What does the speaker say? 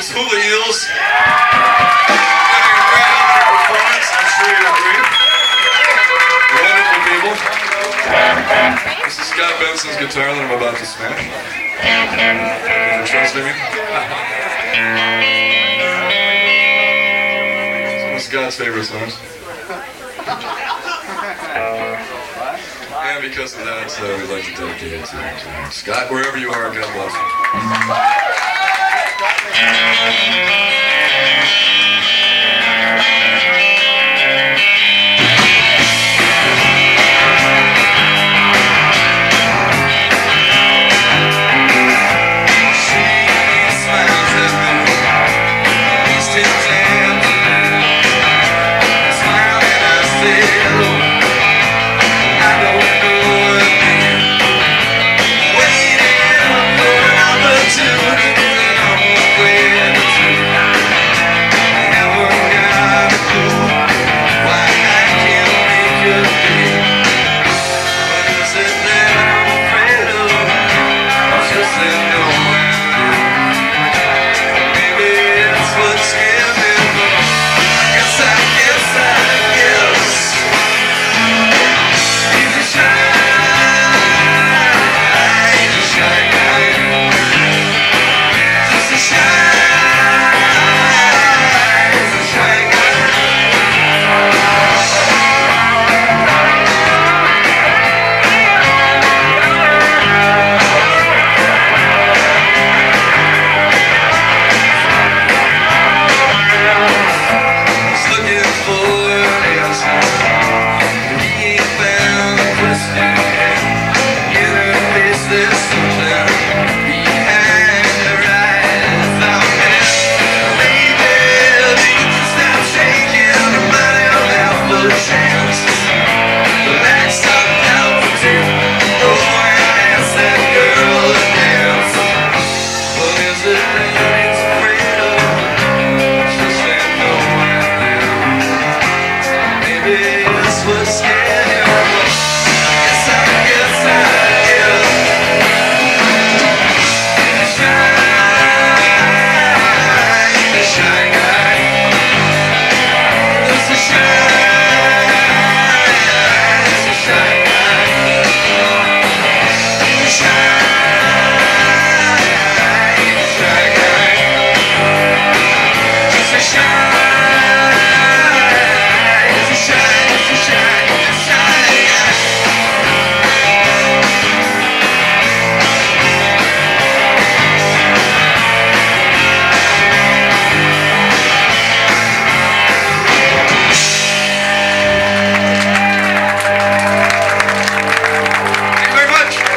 Texas Hula Eels. I'm sure you agree. Wonderful people. This is Scott Benson's guitar that I'm about to smash. You trust me? Some of Scott's favorite songs. And because of that, so we'd like to dedicate it to Scott, wherever you are, God bless you. Thank you. was Nation!